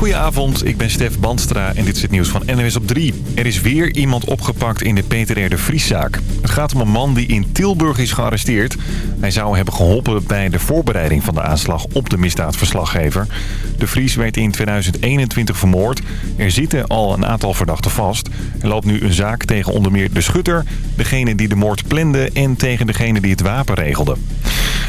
Goedenavond, ik ben Stef Bandstra en dit is het nieuws van NWS op 3. Er is weer iemand opgepakt in de Peter R. de Vrieszaak. Het gaat om een man die in Tilburg is gearresteerd. Hij zou hebben geholpen bij de voorbereiding van de aanslag op de misdaadverslaggever. De Vries werd in 2021 vermoord. Er zitten al een aantal verdachten vast. Er loopt nu een zaak tegen onder meer de schutter, degene die de moord plande en tegen degene die het wapen regelde.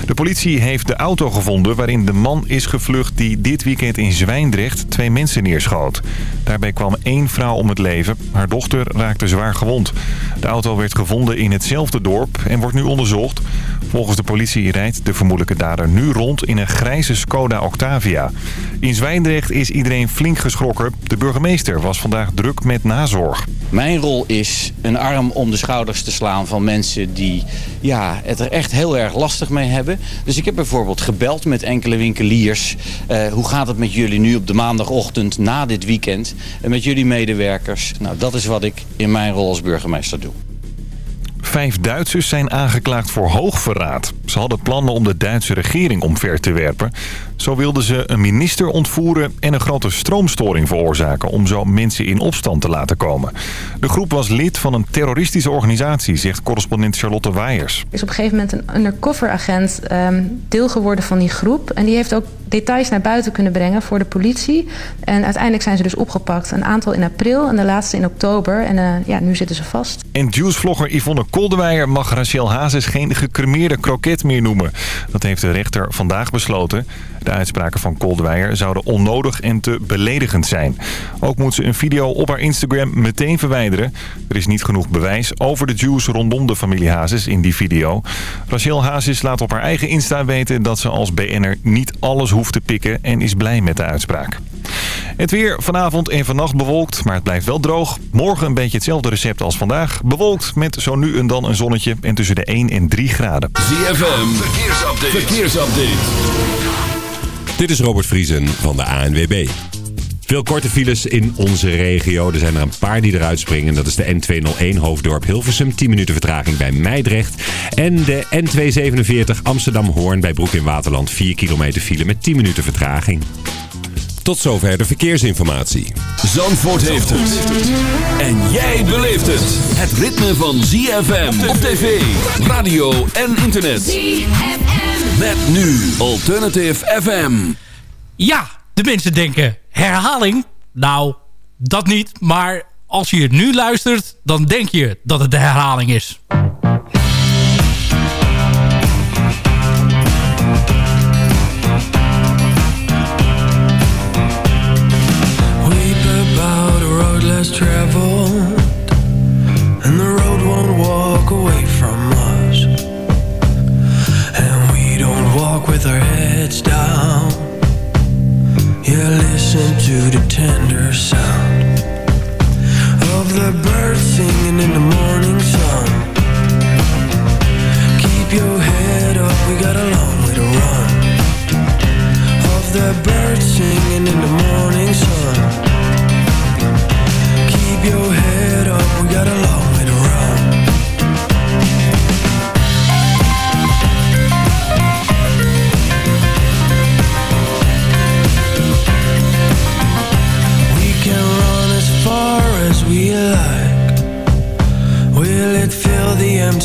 De politie heeft de auto gevonden waarin de man is gevlucht die dit weekend in Zwijndrecht twee mensen neerschoot. Daarbij kwam één vrouw om het leven. Haar dochter raakte zwaar gewond. De auto werd gevonden in hetzelfde dorp en wordt nu onderzocht. Volgens de politie rijdt de vermoedelijke dader nu rond in een grijze Skoda Octavia. In Zwijndrecht is iedereen flink geschrokken. De burgemeester was vandaag druk met nazorg. Mijn rol is een arm om de schouders te slaan van mensen die ja, het er echt heel erg lastig mee hebben. Dus ik heb bijvoorbeeld gebeld met enkele winkeliers. Uh, hoe gaat het met jullie nu op de maandagochtend na dit weekend? En met jullie medewerkers. Nou, dat is wat ik in mijn rol als burgemeester doe. Vijf Duitsers zijn aangeklaagd voor hoogverraad. Ze hadden plannen om de Duitse regering omver te werpen. Zo wilden ze een minister ontvoeren en een grote stroomstoring veroorzaken... om zo mensen in opstand te laten komen. De groep was lid van een terroristische organisatie, zegt correspondent Charlotte Weijers. is op een gegeven moment een undercover-agent um, deel geworden van die groep. En die heeft ook details naar buiten kunnen brengen voor de politie. En uiteindelijk zijn ze dus opgepakt. Een aantal in april en de laatste in oktober. En uh, ja, nu zitten ze vast. En juicevlogger Yvonne Koldewijer mag Rachel Hazes geen gecremeerde kroket meer noemen. Dat heeft de rechter vandaag besloten. De uitspraken van Koldewijer zouden onnodig en te beledigend zijn. Ook moet ze een video op haar Instagram meteen verwijderen. Er is niet genoeg bewijs over de juice rondom de familie Hazes in die video. Rachel Hazes laat op haar eigen Insta weten dat ze als BN'er niet alles hoeft te pikken en is blij met de uitspraak. Het weer vanavond en vannacht bewolkt, maar het blijft wel droog. Morgen een beetje hetzelfde recept als vandaag. Bewolkt met zo nu en dan een zonnetje en tussen de 1 en 3 graden. ZFM, verkeersupdate. verkeersupdate. Dit is Robert Vriesen van de ANWB. Veel korte files in onze regio. Er zijn er een paar die eruit springen. Dat is de N201 Hoofddorp Hilversum. 10 minuten vertraging bij Meidrecht. En de N247 Amsterdam-Hoorn bij Broek in Waterland. 4 kilometer file met 10 minuten vertraging. Tot zover de verkeersinformatie. Zandvoort heeft het. En jij beleeft het. Het ritme van ZFM op tv, radio en internet. ZFM. Met nu Alternative FM. Ja, de mensen denken herhaling. Nou, dat niet. Maar als je nu luistert, dan denk je dat het de herhaling is. Sound Of the birds singing in the morning sun. Keep your head up, we got a long way to run. Of the birds singing in the morning sun. Keep your head up, we got a long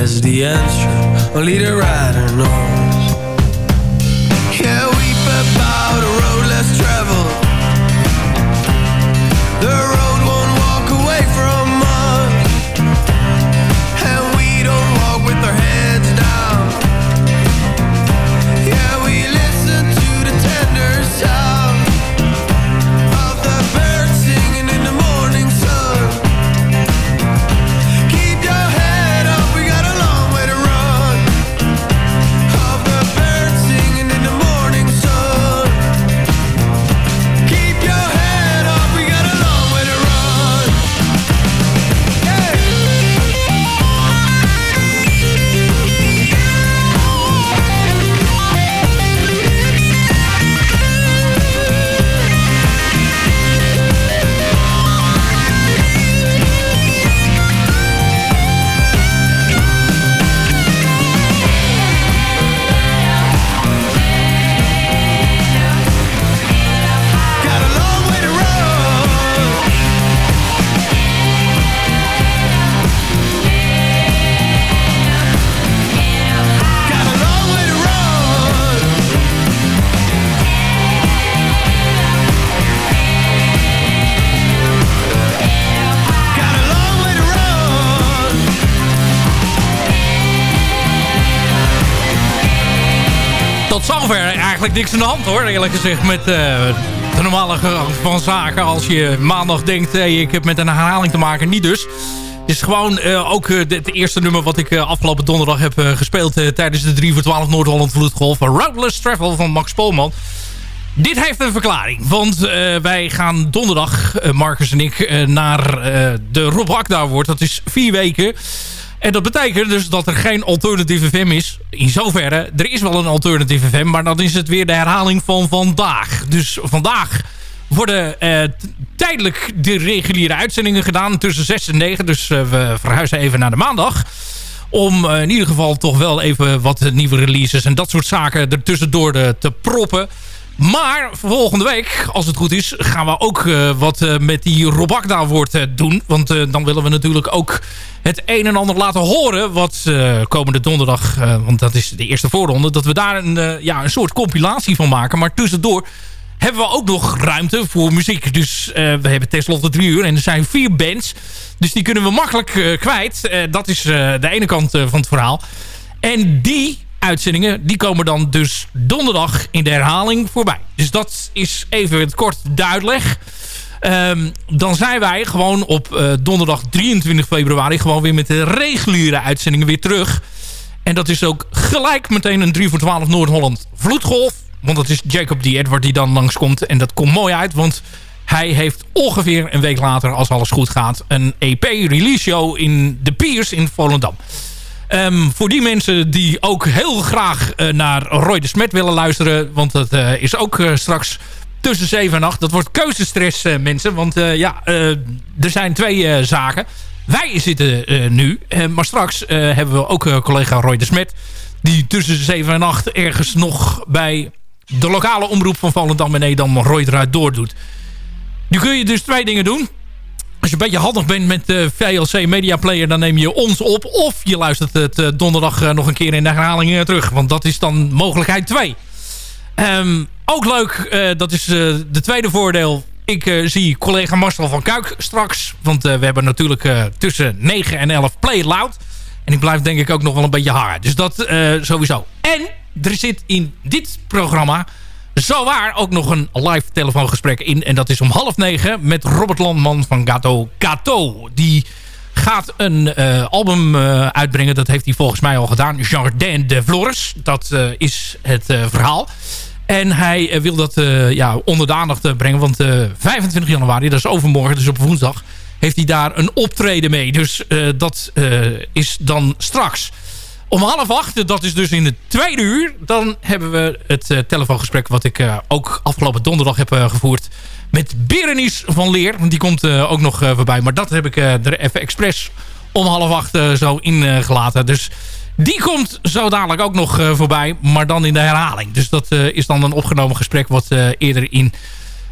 Yes, the answer only the writer knows. Yeah, weep about a road less traveled. The road eigenlijk niks aan de hand hoor, eerlijk gezegd. Met eh, de normale gang van zaken. Als je maandag denkt, hey, ik heb met een herhaling te maken. Niet dus. Het is gewoon eh, ook eh, het eerste nummer wat ik afgelopen donderdag heb gespeeld... tijdens de 3 voor 12 Noord-Holland Vloedgolf. Roadless Travel van Max Polman. Dit heeft een verklaring. Want wij gaan donderdag, Marcus en ik, naar de Rob Akda wordt. Dat is vier weken. En dat betekent dus dat er geen alternatieve FM is. In zoverre, er is wel een alternatieve FM, maar dan is het weer de herhaling van vandaag. Dus vandaag worden eh, tijdelijk de reguliere uitzendingen gedaan tussen 6 en 9. Dus eh, we verhuizen even naar de maandag. Om eh, in ieder geval toch wel even wat nieuwe releases en dat soort zaken ertussendoor te proppen. Maar volgende week, als het goed is, gaan we ook eh, wat eh, met die Robakda wordt eh, doen. Want dan willen we natuurlijk ook het een en ander laten horen. Wat komende donderdag, want dat is de eerste voorronde. Dat we daar een, ja, een soort compilatie van maken. Maar tussendoor hebben we ook nog ruimte voor muziek. Dus we hebben tenslotte drie uur en er zijn vier bands. Dus die kunnen we makkelijk kwijt. Dat is de ene kant van het verhaal. En die uitzendingen, die komen dan dus donderdag in de herhaling voorbij. Dus dat is even het kort duidelijk. Ehm, dan zijn wij gewoon op eh, donderdag 23 februari... gewoon weer met de reguliere uitzendingen weer terug. En dat is ook gelijk meteen een 3 voor 12 Noord-Holland vloedgolf. Want dat is Jacob D. Edward die dan langskomt. En dat komt mooi uit, want hij heeft ongeveer een week later... als alles goed gaat, een EP-release show in de Piers in Volendam. Ehm, voor die mensen die ook heel graag eh, naar Roy de Smet willen luisteren... want dat eh, is ook eh, straks tussen 7 en 8. Dat wordt keuzestress, mensen. Want ja, er zijn twee zaken. Wij zitten nu, maar straks hebben we ook collega Roy de Smet... die tussen 7 en 8 ergens nog bij de lokale omroep van Volendam en Edam... Roy eruit doordoet. Nu kun je dus twee dingen doen. Als je een beetje handig bent met de VLC Media Player... dan neem je ons op. Of je luistert het eh, donderdag eh, nog een keer in de herhaling eh, terug. Want dat is dan mogelijkheid 2. Ehm, ook leuk, eh, dat is eh, de tweede voordeel. Ik eh, zie collega Marcel van Kuik straks. Want eh, we hebben natuurlijk eh, tussen 9 en 11 Play Loud. En ik blijf denk ik ook nog wel een beetje hangen. Dus dat eh, sowieso. En er zit in dit programma zowaar ook nog een live telefoongesprek in. En dat is om half negen met Robert Landman van Gato Gato. Die gaat een eh, album eh, uitbrengen. Dat heeft hij volgens mij al gedaan. Jardin de Flores. Dat eh, is het verhaal. En hij wil dat ja, onder de aandacht brengen. Want eh 25 januari, dat is overmorgen, dus op woensdag... heeft hij daar een optreden mee. Dus dat is dan straks. Om half acht, dat is dus in de tweede uur... dan hebben we het eh, telefoongesprek... wat ik eh, ook afgelopen donderdag heb eh, gevoerd... met Berenice van Leer. Want die komt ook nog voorbij. Maar dat heb ik er even expres om half acht zo ingelaten. Dus Die komt zo dadelijk ook nog voorbij, maar dan in de herhaling. Dus dat is dan een opgenomen gesprek wat eerder in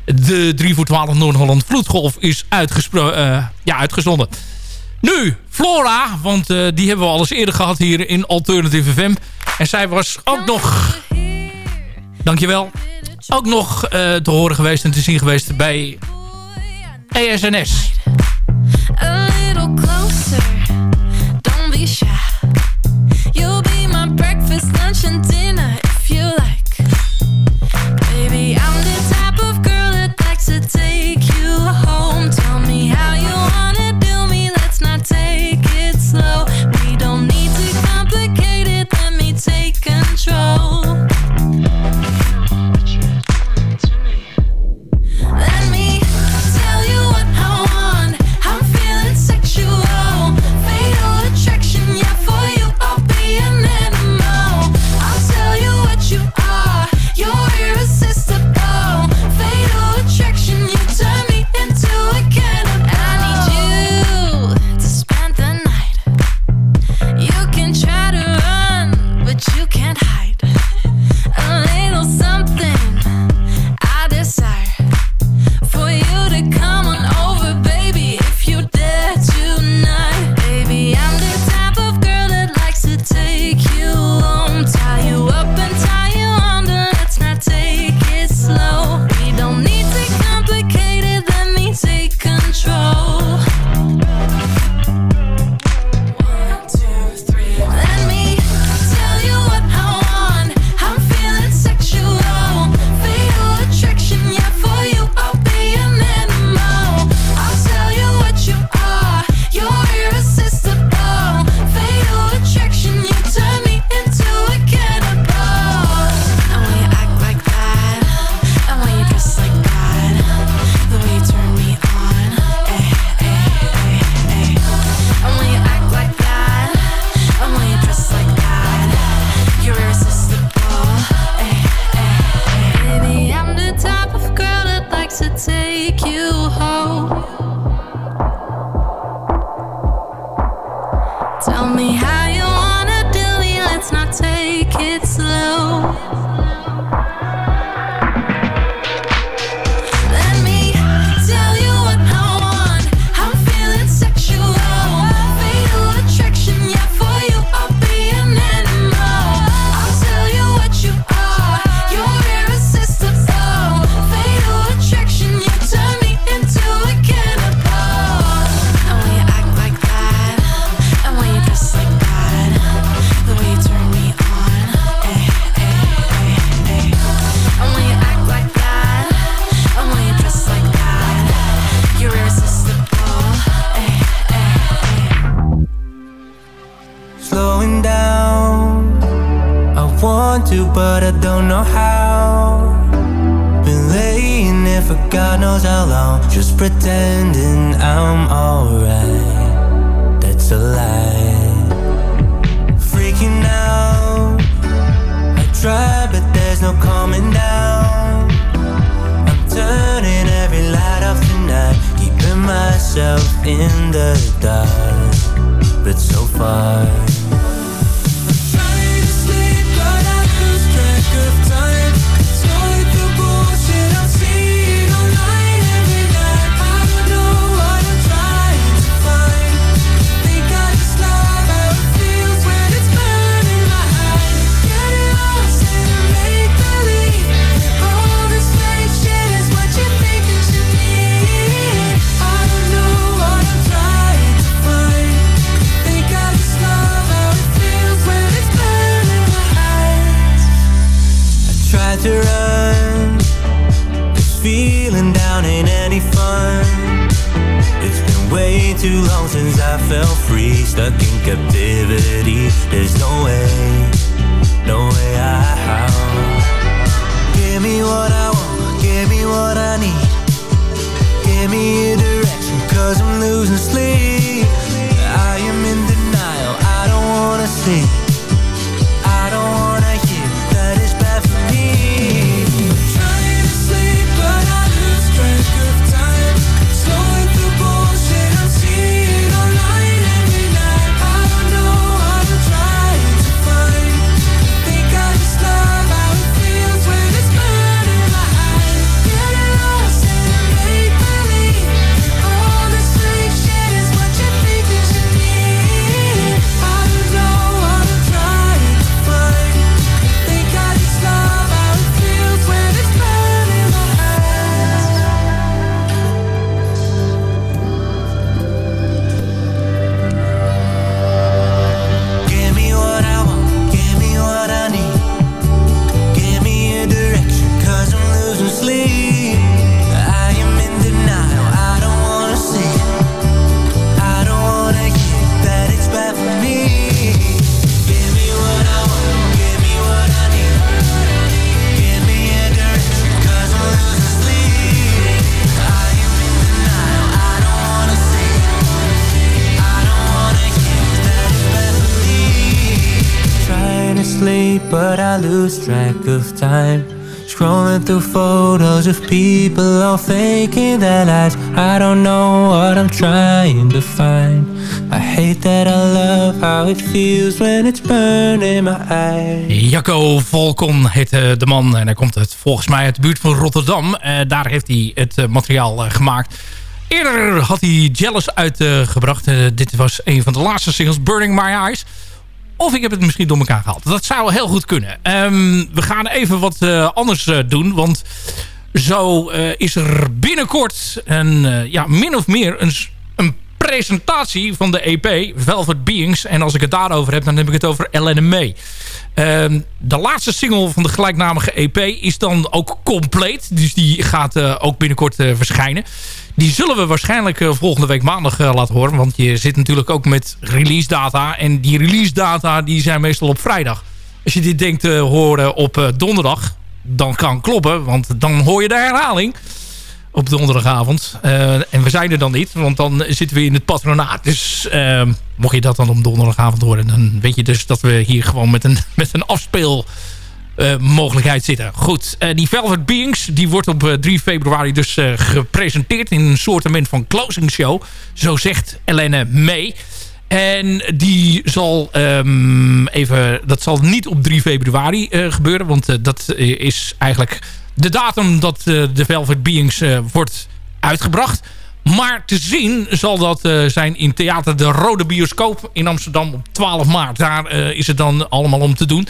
de 3 voor 12 Noord-Holland Vloedgolf is ja, uitgezonden. Nu, Flora, want die hebben we al eens eerder gehad hier in Alternative FM. En zij was ook nog... Dankjewel. Ook nog te horen geweest en te zien geweest bij ESNS. A little closer, don't be shy. You'll be my breakfast, lunch and dinner if you like. Baby, I'm the type of girl that likes to take you home. Tell me how you wanna control. want to, but I don't know how. Been laying there for God knows how long, just pretending I'm alright. That's a lie. Freaking out. I try, but there's no calming down. I'm turning every light off tonight, keeping myself in the dark, but so far. to run. Feeling down ain't any fun. It's been way too long since I felt free. Stuck in captivity. There's no way, no way out. Give me what I want, give me what I need. Give me a direction cause I'm losing sleep. I am in denial, I don't wanna see of people all faking their lives. I don't know what I'm trying to find. I hate that I love how it feels when it's burning my eyes. Jacco Volkon heet eh, de man. En hij komt uit, volgens mij uit de buurt van Rotterdam. Eh, daar heeft hij het eh, materiaal gemaakt. Eerder had hij Jealous uitgebracht. Dit was een van de laatste singles, Burning My Eyes. Of ik heb het misschien door elkaar gehaald. Dat zou heel goed kunnen. Ehm, we gaan even wat anders doen. Want zo eh, is er binnenkort een, eh, ja, min of meer een, een presentatie van de EP Velvet Beings. En als ik het daarover heb, dan heb ik het over LNME. Ehm de laatste single van de gelijknamige EP is dan ook compleet. Dus die gaat eh, ook binnenkort verschijnen. Die zullen we waarschijnlijk volgende week maandag laten horen. Want je zit natuurlijk ook met release data. En die release data die zijn meestal op vrijdag. Als je dit denkt te horen op donderdag, dan kan kloppen. Want dan hoor je de herhaling op donderdagavond. Eh, en we zijn er dan niet, want dan zitten we in het patronaat. Dus eh, mocht je dat dan op donderdagavond horen... dan weet je dus dat we hier gewoon met een, met een afspeel... eh, mogelijkheid zitten. Goed, eh, die Velvet Beings die wordt op eh, 3 februari dus eh, gepresenteerd in een soortement van closing show. Zo zegt Helene mee. En die zal ehm, even, dat zal niet op 3 februari eh, gebeuren, want eh, dat eh, is eigenlijk de datum dat de Velvet Beings wordt uitgebracht. Maar te zien zal dat zijn in Theater de Rode Bioscoop in Amsterdam op 12 maart. Daar is het dan allemaal om te doen.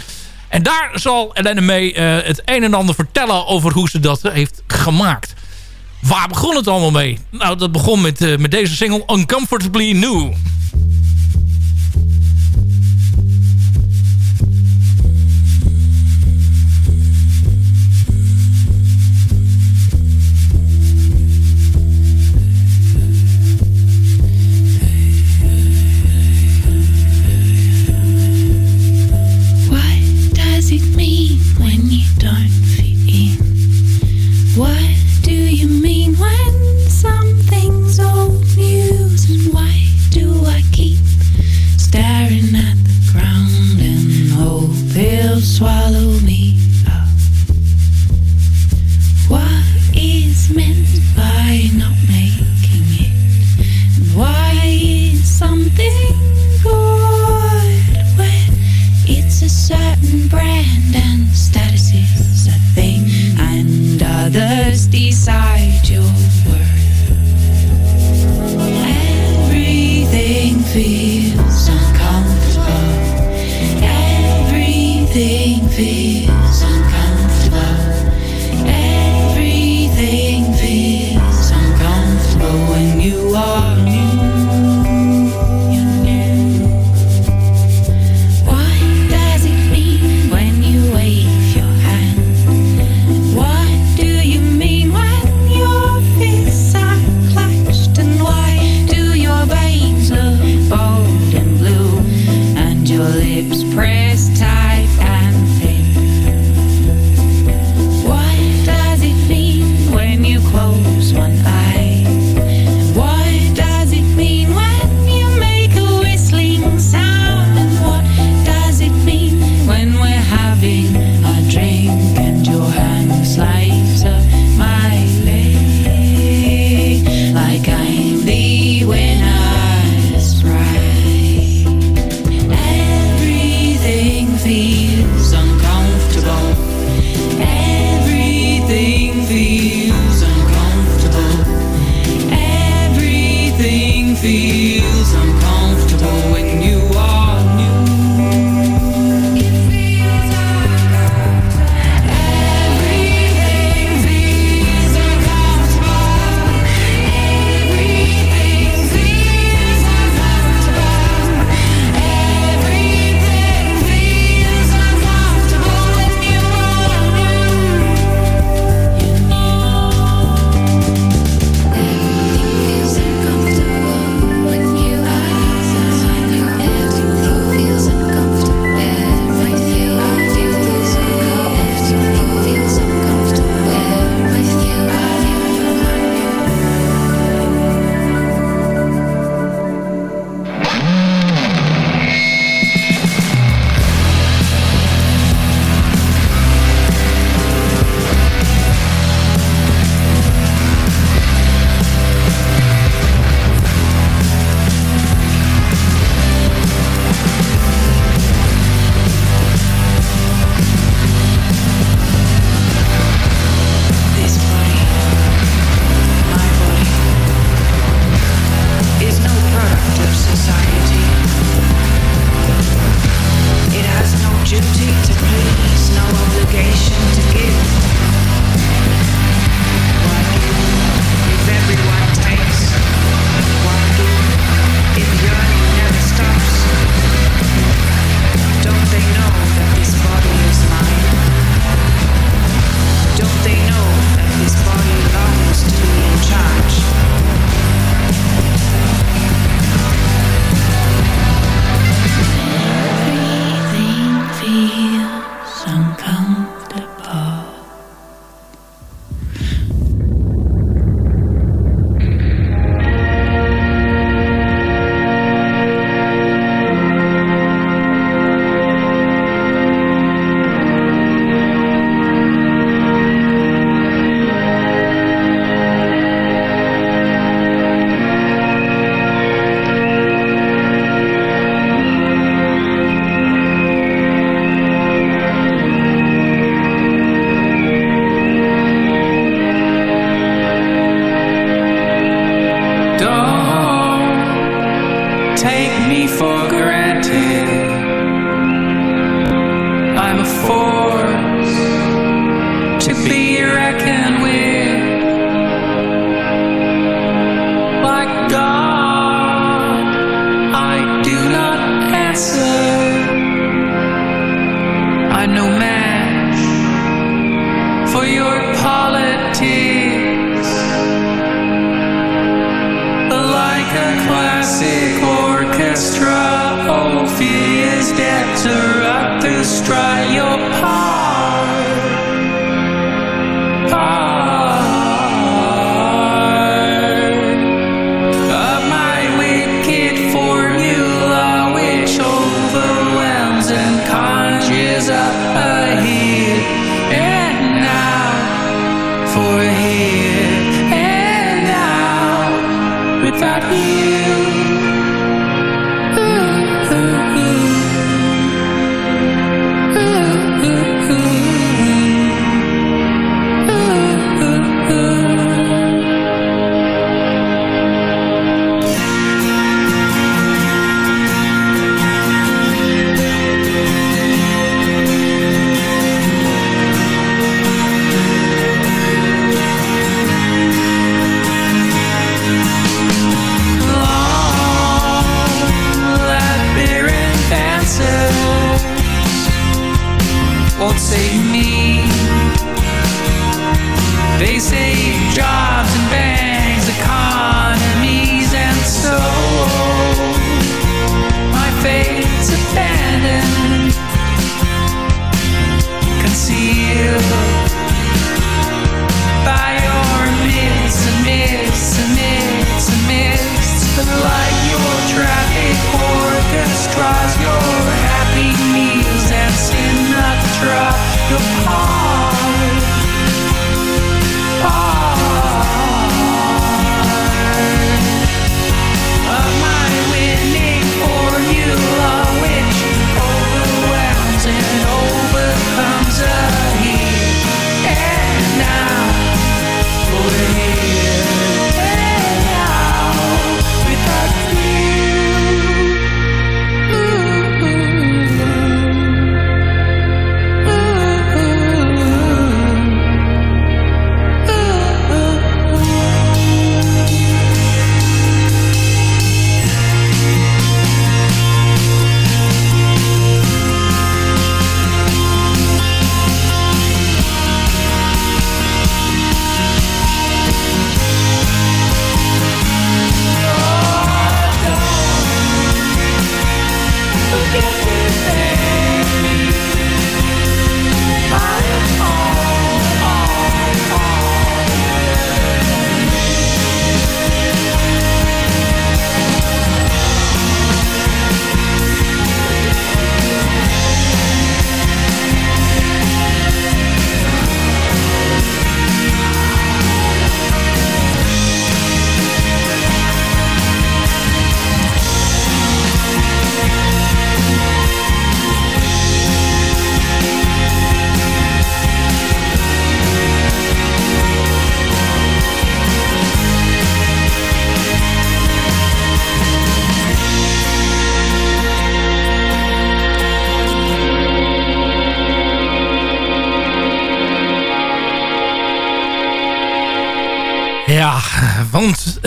En daar zal Elena eh, het een en ander vertellen over hoe ze dat heeft gemaakt. Waar begon het allemaal mee? Nou, dat begon met, met deze single Uncomfortably New. Swallow me up? What is meant by not making it? And why is something good when it's a certain brand and status be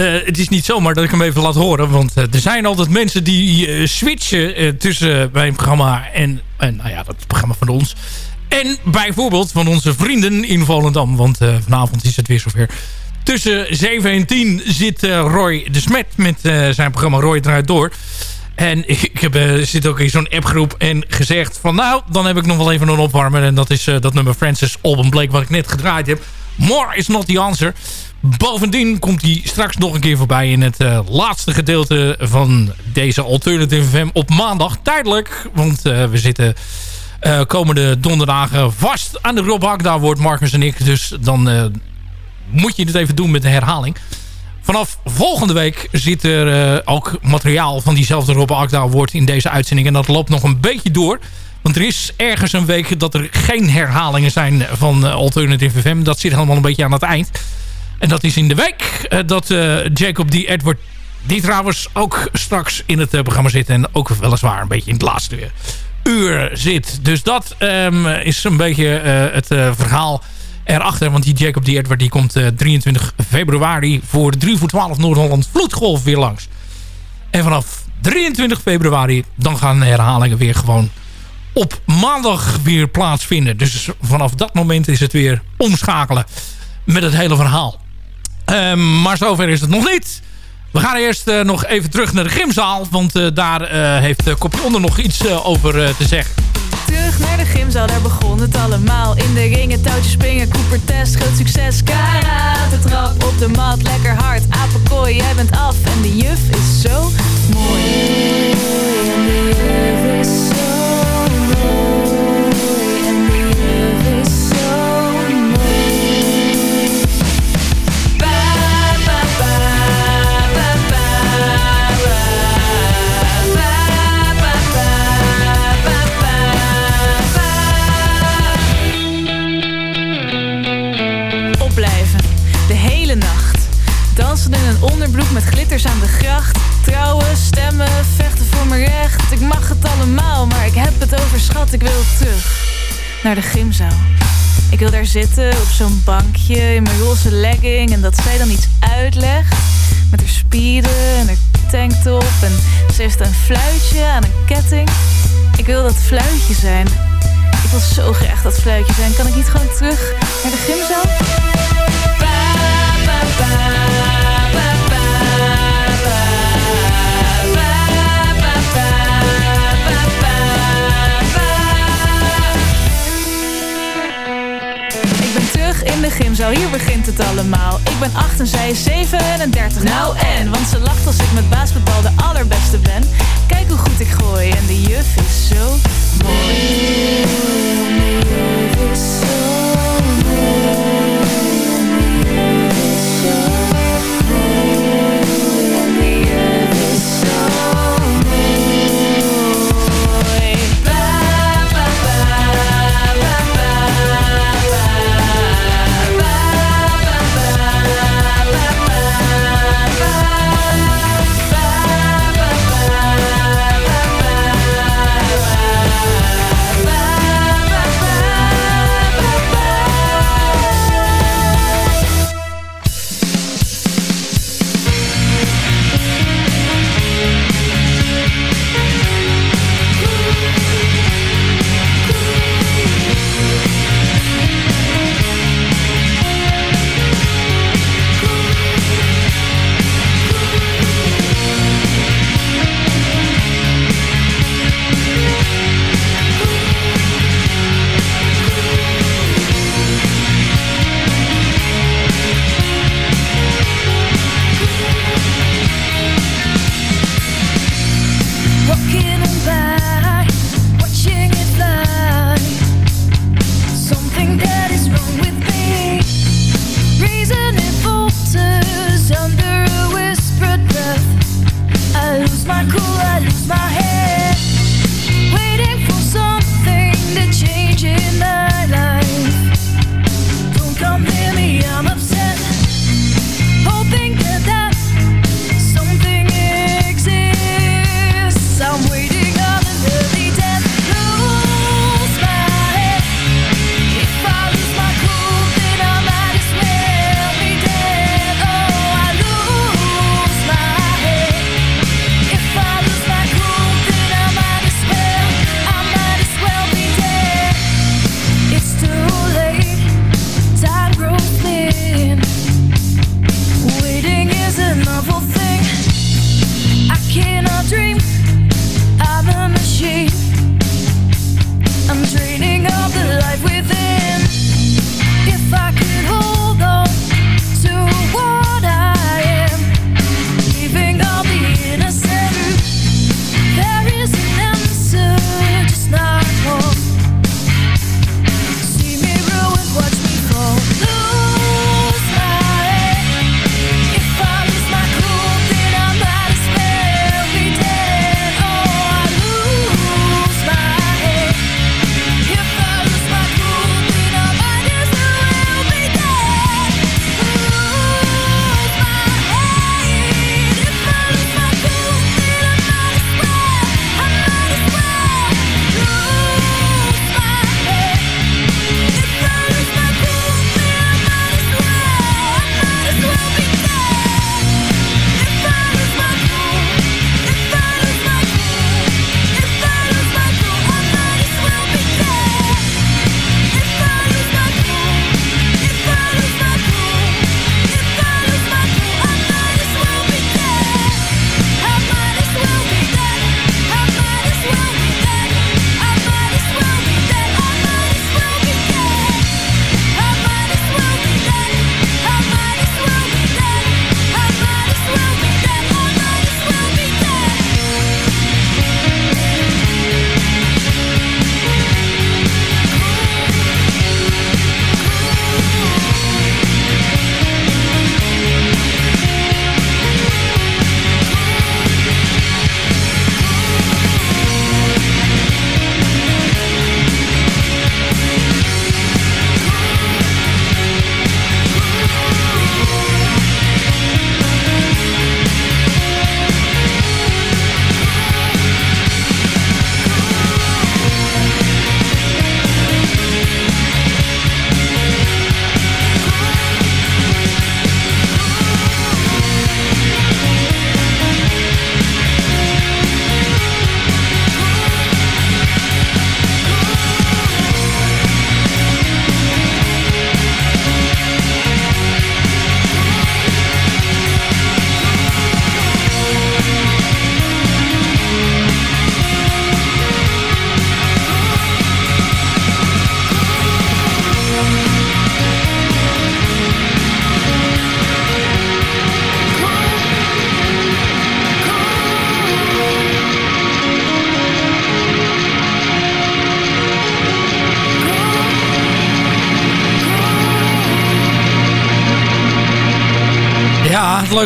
het is niet zomaar dat ik hem even laat horen. Want eh, er zijn altijd mensen die eh, switchen eh, tussen mijn programma en, en nou ja, dat programma van ons. En bijvoorbeeld van onze vrienden in Volendam. Want eh, vanavond is het weer zover. Tussen 7 en 10 zit eh, Roy de Smet met eh, zijn programma Roy draait door. En ik heb, eh, zit ook in zo'n appgroep en gezegd van nou, dan heb ik nog wel even een opwarmer. En dat is eh, dat nummer Francis Alban Blake wat ik net gedraaid heb. More is not the answer. Bovendien komt hij straks nog een keer voorbij in het eh, laatste gedeelte van deze Alternative FM op maandag. Tijdelijk, want eh, we zitten eh, komende donderdagen vast aan de Rob Hakda wordt Marcus en ik. Dus dan moet je het even doen met de herhaling. Vanaf volgende week zit er ook materiaal van diezelfde Rob Akda wordt in deze uitzending. En dat loopt nog een beetje door. Want er is ergens een week dat er geen herhalingen zijn van eh, Alternative FM. Dat zit helemaal een beetje aan het eind. En dat is in de week eh, dat eh, Jacob D. Edward... die trouwens ook straks in het programma zit... en ook weliswaar een beetje in het laatste uur zit. Dus dat ehm, is een beetje het verhaal erachter. Want die Jacob D. Edward die komt eh, 23 februari... voor 3 voor 12 Noord-Holland Vloedgolf weer langs. En vanaf 23 februari... dan gaan herhalingen weer gewoon op maandag weer plaatsvinden. Dus vanaf dat moment is het weer omschakelen met het hele verhaal. Um, maar zover is het nog niet. We gaan eerst uh, nog even terug naar de gymzaal. Want uh, daar uh, heeft Kopje nog iets over te zeggen. Terug naar de gymzaal, daar begon het allemaal. In de ringen, touwtjes springen, Cooper test, groot succes. Karate trap op de mat, lekker hard. Apenkooi, jij bent af en de juf is zo mooi. Onderbroek met glitters aan de gracht. Trouwen, stemmen, vechten voor mijn recht. Ik mag het allemaal, maar ik heb het overschat. Ik wil terug naar de gymzaal. Ik wil daar zitten op zo'n bankje in mijn roze legging. En dat zij dan iets uitlegt. Met haar spieren en haar tanktop. En ze heeft een fluitje aan een ketting. Ik wil dat fluitje zijn. Ik wil zo graag dat fluitje zijn. Kan ik niet gewoon terug naar de gymzaal? In de gymzaal, hier begint het allemaal. Ik ben 8 en zij is 37. Nou en, want ze lacht als ik met basketbal de allerbeste ben. Kijk hoe goed ik gooi en de juf is zo mooi.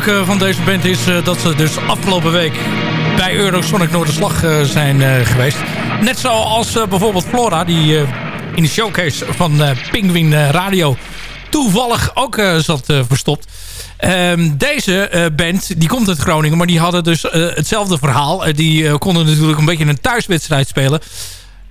Van deze band is eh, dat ze dus afgelopen week bij Eurosonic Noorderslag uh, zijn uh, geweest. Net zoals bijvoorbeeld Flora, die in de showcase van Penguin Radio toevallig ook zat verstopt. Um, deze band, die komt uit Groningen, maar die hadden dus hetzelfde verhaal. die konden natuurlijk een beetje een thuiswedstrijd spelen.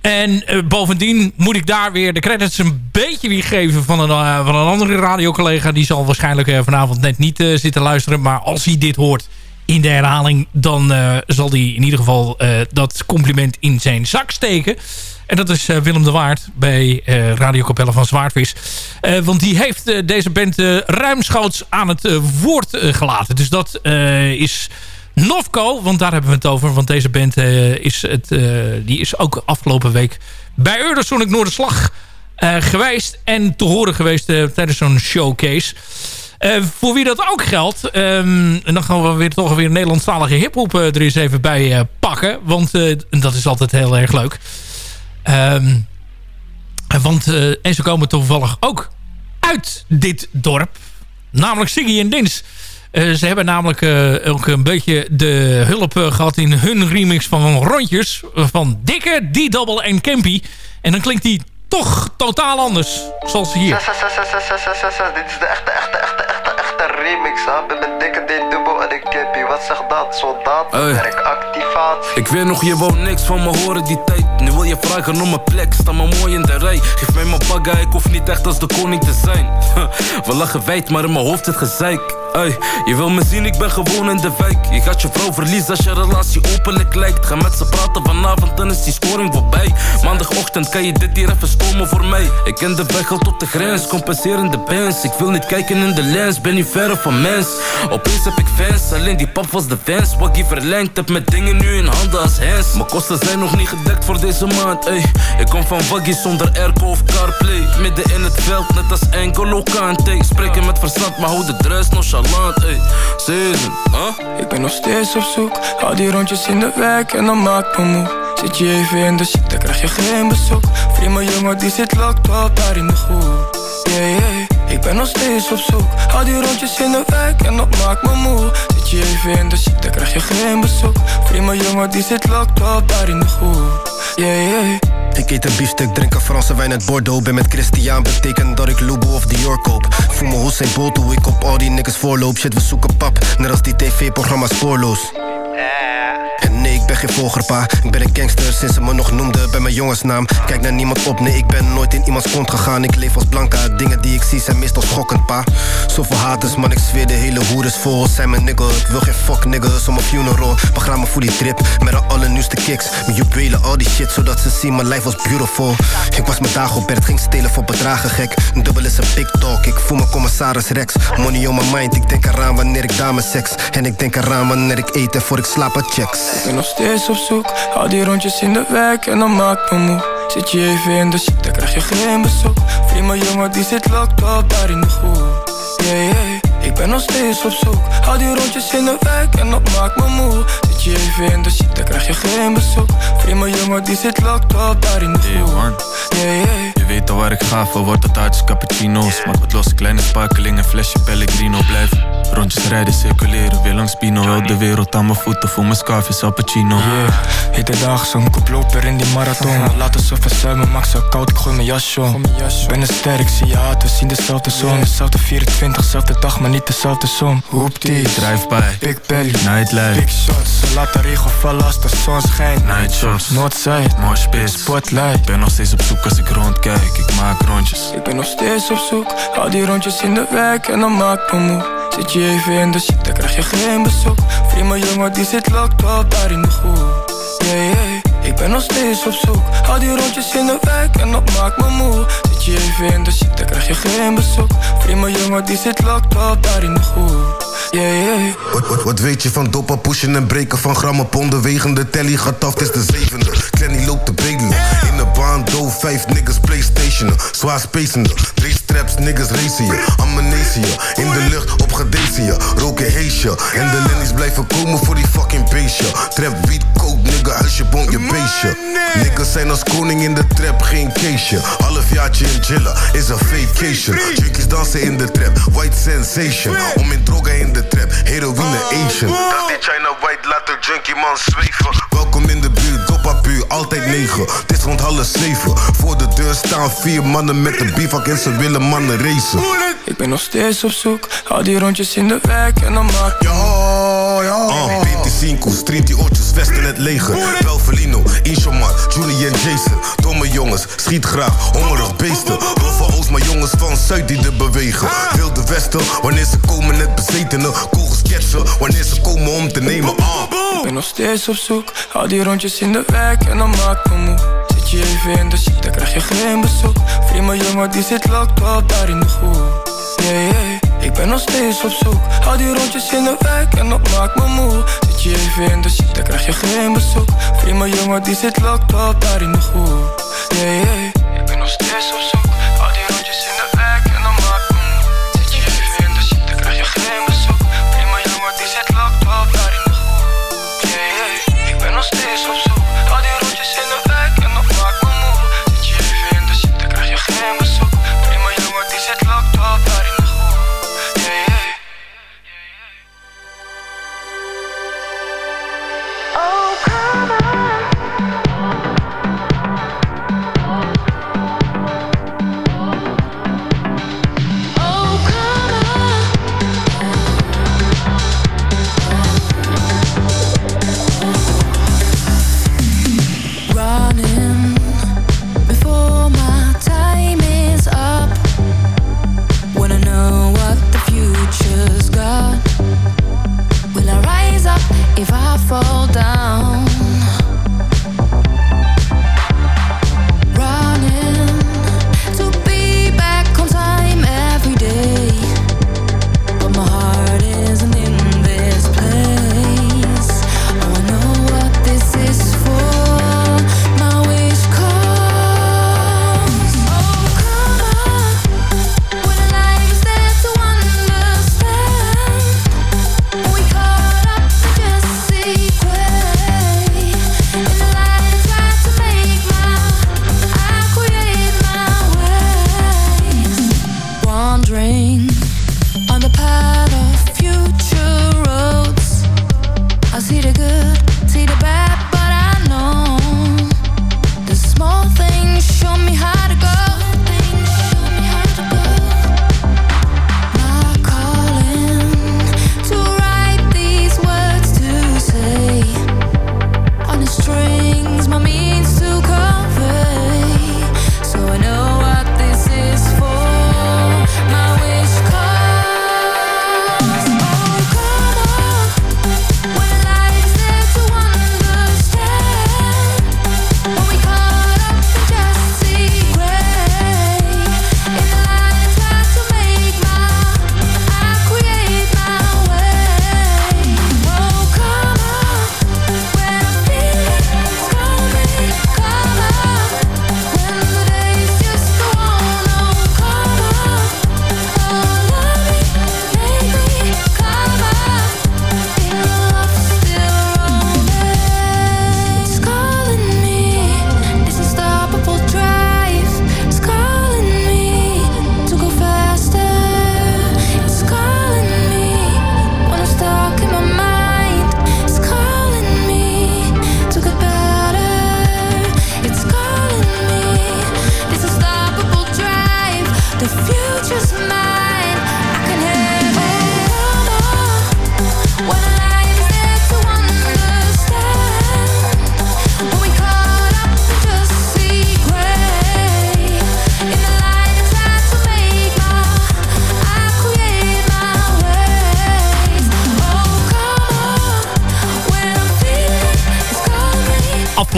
En uh, bovendien moet ik daar weer de credits een beetje weer geven van een, uh, van een andere radiocollega. Die zal waarschijnlijk uh, vanavond net niet zitten luisteren. Maar als hij dit hoort in de herhaling, dan zal hij in ieder geval dat compliment in zijn zak steken. En dat is Willem de Waard bij Radio Capelle van Zwaardvis. want die heeft deze band ruimschoots aan het woord gelaten. Dus dat is Novco, want daar hebben we het over. Want deze band uh, is, het, uh, die is ook afgelopen week bij Eurosonic Noorderslag uh, geweest. En te horen geweest tijdens zo'n showcase. voor wie dat ook geldt. En dan gaan we weer toch weer Nederlandstalige hiphop er eens even bij pakken. Want dat is altijd heel erg leuk. Um, want en ze komen toevallig ook uit dit dorp. Namelijk Siggy en Dins. Uh, ze hebben namelijk uh, ook een beetje de hulp uh, gehad in hun remix van Rondjes. Van Dikke, D-Double en Campy. En dan klinkt die toch totaal anders. Zoals hier. Dit is de echte, echte, echte, echte, echte remix. Hè? Met een dikke D-Double en een Campy. Wat zegt dat? Soldatenwerk, activatie. Ik weet nog, je wou niks van me horen die tijd. Nu wil je vragen om mijn plek, sta maar mooi in de rij. Geef mij mijn bagga, ik hoef niet echt als de koning te zijn. We lachen wijd, maar in mijn hoofd zit gezeik. Je wil me zien, ik ben gewoon in de wijk. Je gaat je vrouw verliezen als je relatie openlijk lijkt. Ga met ze praten vanavond, dan is die scoring voorbij. Maandagochtend kan je dit hier even stomen voor mij. Ik ken de weg al tot de grens, compenserende bands. Ik wil niet kijken in de lens, ben niet verre van mens. Opeens heb ik fans, alleen die pap was de fans. Waggy verlengd, heb met dingen nu in handen als hands. Mijn kosten zijn nog niet gedekt voor deze maand, ey. Ik kom van Waggy zonder airco of carplay. Midden in het veld, net als Engolo Kante. Spreken met verstand, maar hou de druis nonchalant Ik ben nog steeds op zoek, hou die rondjes in de wijk en dan maak me moe. Zit je even in de shit, dan krijg je geen bezoek. Mijn jongen die zit locked up daar in de groep. Yeah, yeah, ik ben nog steeds op zoek. Hou die rondjes in de wijk en dat maakt me moe. Zit je even in de shit, dan krijg je geen bezoek. Mijn jongen die zit locked up daar in de groep. Yeah, yeah. Ik eet een biefstuk, drink een Franse wijn uit Bordeaux. Ben met Christian, betekent dat ik Loubou of Dior koop. Voel me Hussein Bolt hoe ik op al die niggas voorloop. Shit, we zoeken pap, net als die tv-programma's spoorloos ben geen volgerpa. Ik ben een gangster sinds ze me nog noemde bij mijn jongensnaam. Kijk naar niemand op, nee, ik ben nooit in iemands kont gegaan. Ik leef als blanca, dingen die ik zie zijn meestal schokkend, pa. Zoveel haters, man, ik zweer de hele hoer is vol. Zijn mijn nigga, ik wil geen fuck niggas om mijn funeral. Begraaf me voor die trip, met de allernieuwste kicks. Mijn juwelen, al die shit, zodat ze zien mijn life was beautiful. Ik was mijn dagen op bed, ging stelen voor bedragen, gek. Dubbel is een talk, ik voel me commissaris Rex. Money on my mind, ik denk eraan wanneer ik dames seks. En ik denk eraan wanneer ik eet en voor ik slaap checks. Ik ben nog steeds op zoek, hou die rondjes in de wijk en dan maak me moe. Zit je even in de shit, dan krijg je geen bezoek. Mijn jongen die zit locked up daar in de groep. Yeah, yeah, ik ben nog steeds op zoek. Hou die rondjes in de wijk en dat maakt me moe. Je even in de shit, dan krijg je geen bezoek. Jongen die zit locked up daar in de. Yeah, yeah. Je weet al waar ik ga, voor wordt het uit cappuccino's. Maak wat los, kleine spakeling, een flesje Pellegrino. Blijf rondjes rijden, circuleren, weer langs Pino. Heel de wereld aan mijn voeten, voel mijn scarfjes al Pacino. Yeah, hitte dag, zo'n koploper in die marathon. Laat ze verzuimen, maak zo koud, ik gooi mijn jasje om. Ben een sterk, zie je haat, we zien dezelfde zon. Dezelfde 24, dezelfde dag, maar niet dezelfde som. Hoeptie, drive by, big belly, nightlife, big shots. Ze laten regen vallen als de zon schijnt. Night shots, Northside, mosh pit, spotlight. Ik ben nog steeds op zoek als ik rondkijk, ik maak rondjes. Ik ben nog steeds op zoek, hou die rondjes in de wijk en dan maak me moe. Zit je even in de shit, dan krijg je geen bezoek. Vriend, mijn jongen die zit locked up daar in de groep. Yeah, yeah, ik ben nog steeds op zoek. Hou die rondjes in de wijk en dat maakt me moe. Zit je even in de shit, dan krijg je geen bezoek. Vriend, mijn jongen die zit locked up daar in de groep. Yeah, yeah. Wat, weet je van dopa, pushen en breken van grammen, ponden, wegen de telly gaat af, is de zevende. Clanny loopt te bedelen. In de baan, doof, vijf niggas playstationen. Zwaar spacende, drie straps, niggas racen je. Amnesia, in de lucht op gedecia. Roken heesje, en de linies blijven komen voor die fucking beestje. Trap, beat, coke, nigga, als je bont je beestje. Niggas zijn als koning in de trap, geen caseje. Halfjaartje in chillen, is een vacation. Junkies dansen in de trap, white sensation. Om in droga in de trap, heroïne Asian. Dat is die China white, laat de junkie man zweven. Welkom in de buurt, puur, altijd negen. Het is rond half zeven. Voor de deur staan vier mannen met een bivak en ze willen mannen racen. Ik ben nog steeds op zoek, hou die rondjes in de wijk en dan maak Ja, ja. Uh, 25, streamt die oortjes, vest in het leger. Belfelino, Inshomar, Julie en Jason. Domme jongens, schiet graag, hongerig beesten. Van Oost, maar jongens van Zuid die er bewegen. Wilde Westen, wanneer ze komen net bezetenen. Kogels ketsen, wanneer ze komen om te nemen. Uh. Ik ben nog steeds op zoek, hou die rondjes in de wijk en dan maak me moe. Zit je even in de shit, dan krijg je geen bezoek. Vriend, mijn jongen die zit locked up daar in de groep. Yeah, yeah. Ik ben nog steeds op zoek, hou die rondjes in de wijk en dat maakt me moe. Zit je even in de shit, dan krijg je geen bezoek. Vriend, mijn jongen die zit locked up daar in de groep. Yeah, yeah. Ik ben nog steeds op zoek,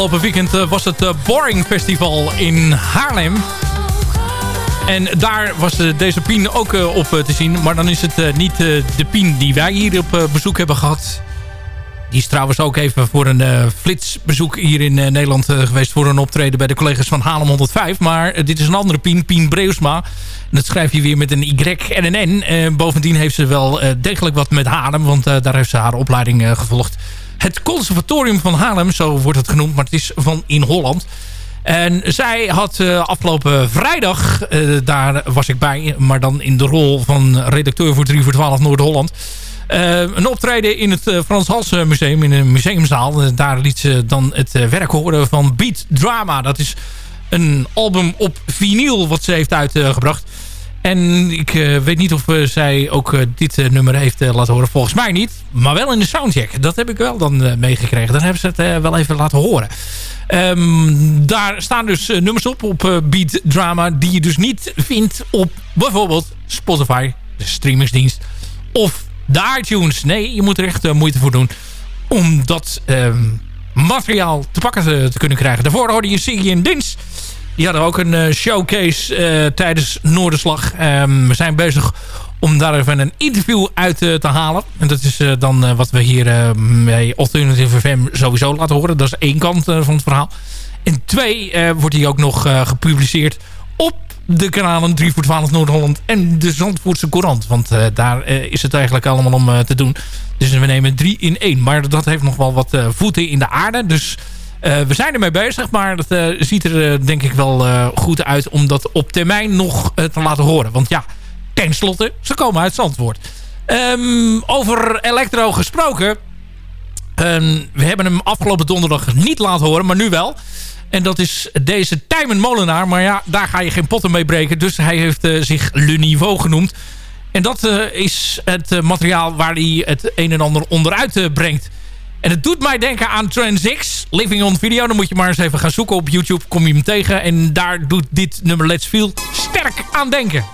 Afgelopen weekend eh, was het eh, Boring Festival in Haarlem. En daar was eh, deze Pien ook op te zien. Maar dan is het niet de Pien die wij hier op bezoek hebben gehad. Die is trouwens ook even voor een flitsbezoek hier in Nederland geweest... voor een optreden bij de collega's van Haarlem 105. Maar dit is een andere Pien, Pien Breusma. En dat schrijf je weer met een Y en een N. bovendien heeft ze wel degelijk wat met Haarlem... want daar heeft ze haar opleiding gevolgd. Het conservatorium van Haarlem, zo wordt het genoemd... maar het is van in Holland... En zij had afgelopen vrijdag, daar was ik bij... maar dan in de rol van redacteur voor 3 voor 12 Noord-Holland... Uh, een optreden in het Frans Hals Museum, in een museumzaal. Daar liet ze dan het werk horen van Beat Drama. Dat is een album op vinyl wat ze heeft uitgebracht. En ik weet niet of zij ook dit nummer heeft laten horen. Volgens mij niet, maar wel in de soundcheck. Dat heb ik wel dan meegekregen. Dan hebben ze het wel even laten horen. Um, daar staan dus nummers op, op Beat Drama... die je dus niet vindt op bijvoorbeeld Spotify, de streamingsdienst... of de iTunes. Nee, je moet er echt moeite voor doen om dat uh, materiaal te pakken te, te, kunnen krijgen. Daarvoor hoorde je Siggy en Dins. Die hadden ook een uh, showcase uh, tijdens Noorderslag. Um, we zijn bezig om daar even een interview uit te halen. En dat is dan wat we hier bij Alternative FM sowieso laten horen. Dat is één kant van het verhaal. En twee wordt hij ook nog gepubliceerd op de kanalen 3 voor 12 Noord-Holland en de Zandvoortse Courant. Want daar is het eigenlijk allemaal om te doen. Dus we nemen 3 in 1. Maar dat heeft nog wel wat voeten in de aarde. Dus we zijn ermee bezig. Maar dat ziet er denk ik wel goed uit om dat op termijn nog te laten horen. Want ja, tenslotte, ze komen uit Zandvoort. Um, over Electro gesproken. Um, we hebben hem afgelopen donderdag niet laten horen, maar nu wel. En dat is deze Tijmen Molenaar. Maar ja, daar ga je geen potten mee breken. Dus hij heeft zich Le Niveau genoemd. En dat is het materiaal waar hij het een en ander onderuit brengt. En het doet mij denken aan Trans Living on Video. Dan moet je maar eens even gaan zoeken op YouTube. Kom je hem tegen. En daar doet dit nummer Let's Feel sterk aan denken.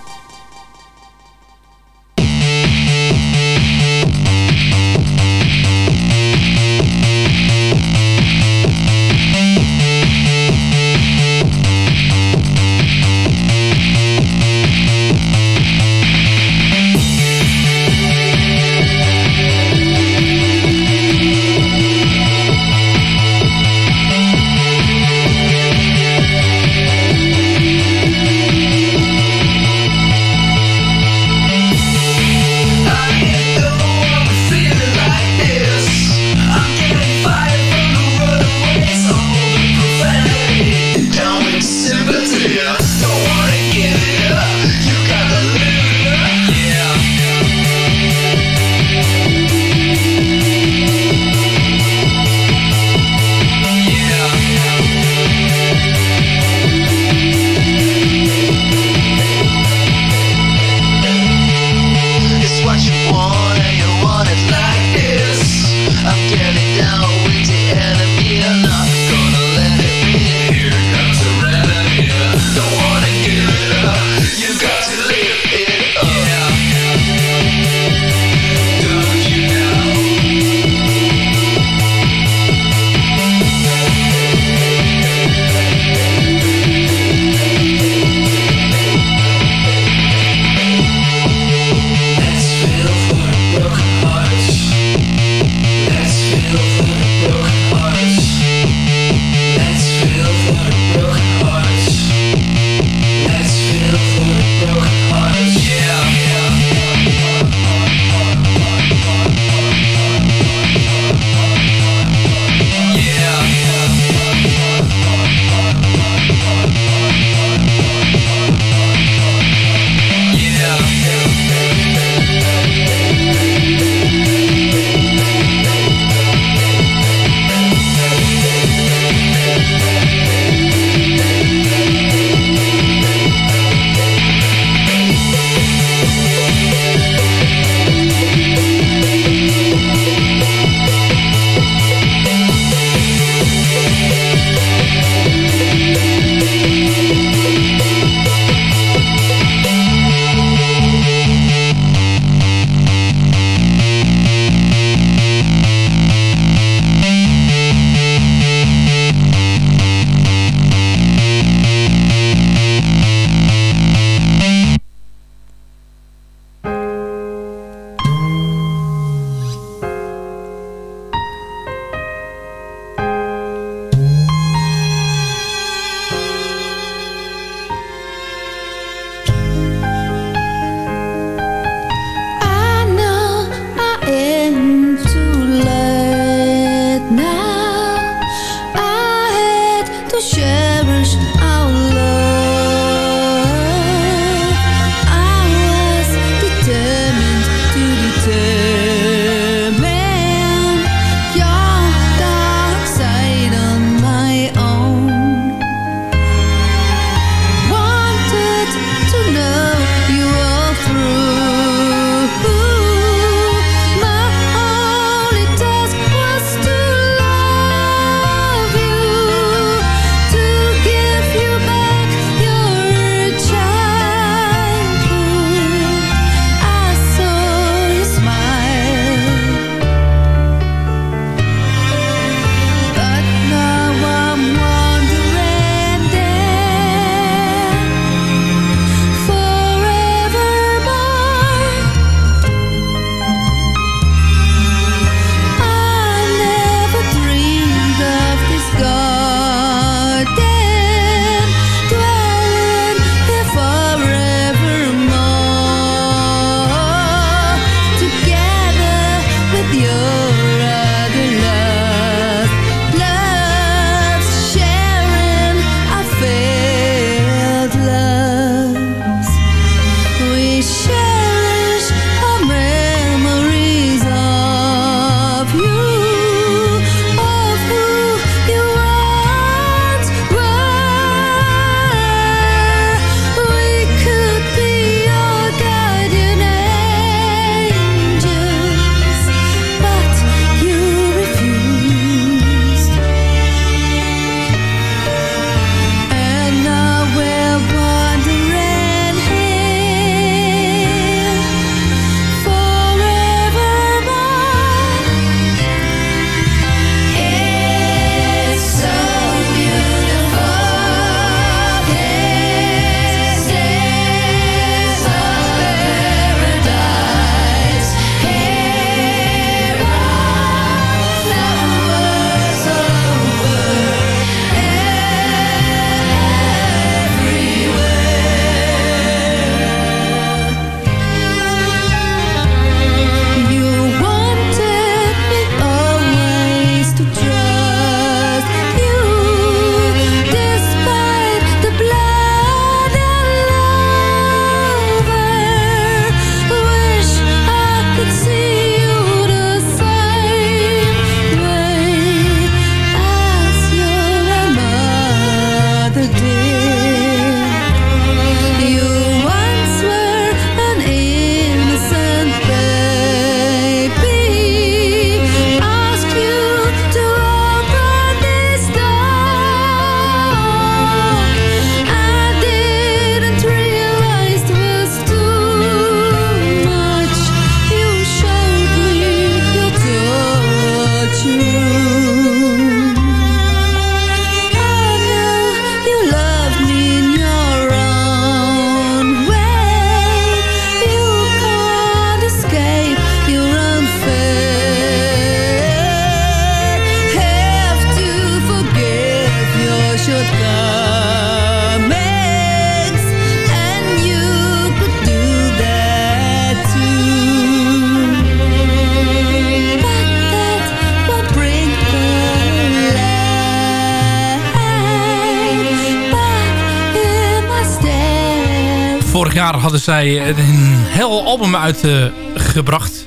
Hadden zij een heel album uitgebracht.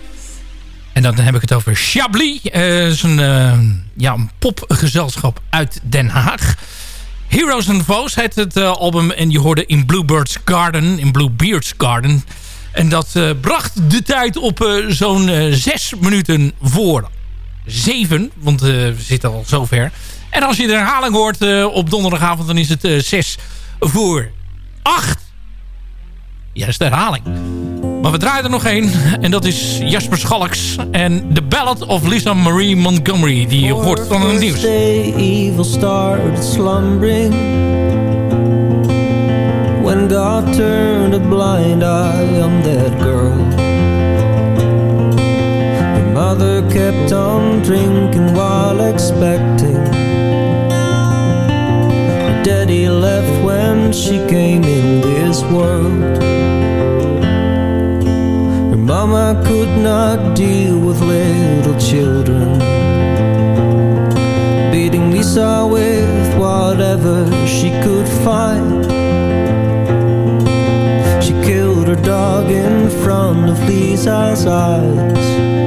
en dan heb ik het over Chablis. Uh, is een, uh, ja, een popgezelschap uit Den Haag. Heroes and Foes heet het uh, album. En je hoorde in Bluebird's Garden. In Bluebeard's Garden. En dat bracht de tijd op zo'n zes minuten voor zeven. Want we zitten al zover. En als je de herhaling hoort op donderdagavond... dan is het zes voor. Juist de herhaling. Maar we draaien er nog één. En dat is Jasper Schalks. En The Ballad of Lisa Marie Montgomery. Die je hoort van het nieuws. evil started slumbering. When God turned a blind eye on that girl. Her mother kept on drinking while expecting. Daddy left when she came in this world. With little children Beating Lisa with whatever she could find. She killed her dog in front of Lisa's eyes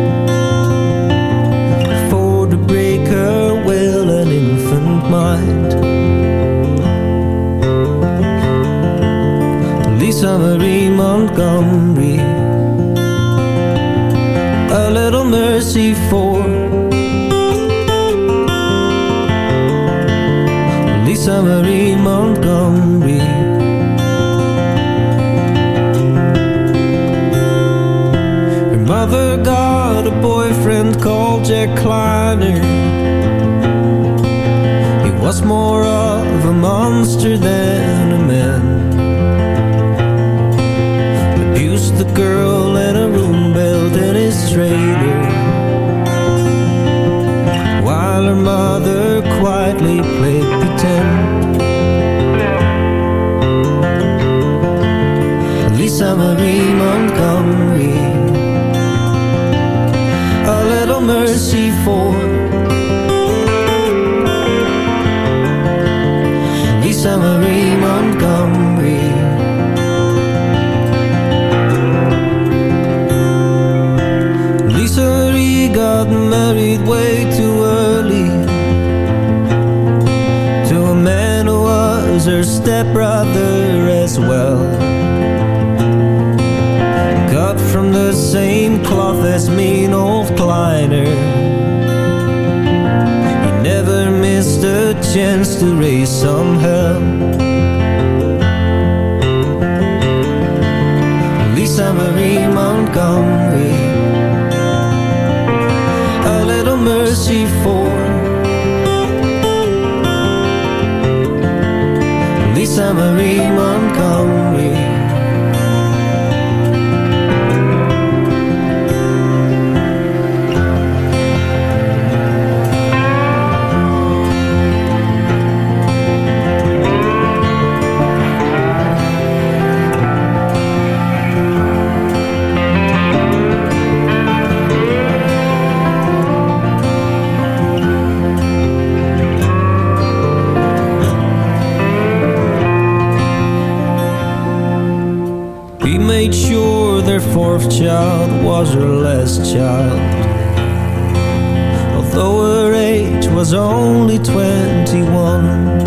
mercy for. Lisa Marie Montgomery. Her mother got a boyfriend called Jack Kleiner. He was more of a monster than a man. Abused the girl in Marie Montgomery A little mercy for same cloth as mean old Kleiner. He never missed a chance to raise some hell was her last child. Although her age was only 21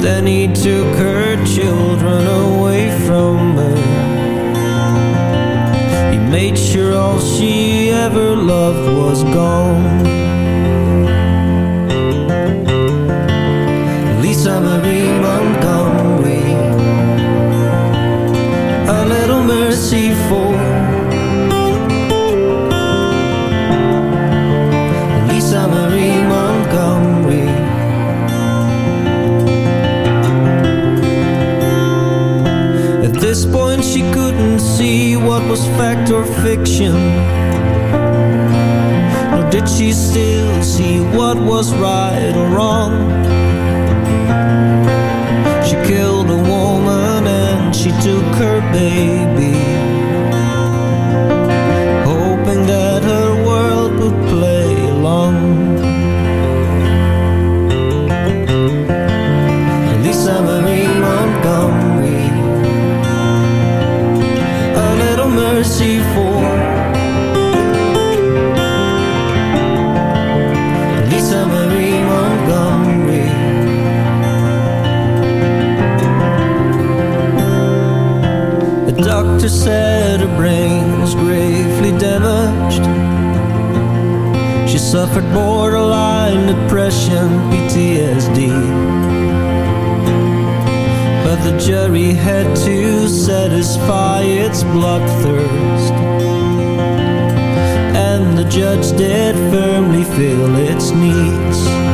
Then he took her children away from her. He made sure all she ever loved was gone was fact or fiction. Nor did she still see what was right or wrong. She killed a woman and she took her baby said her brain was gravely damaged. She suffered borderline depression, PTSD. But the jury had to satisfy its bloodthirst. And the judge did firmly feel its needs.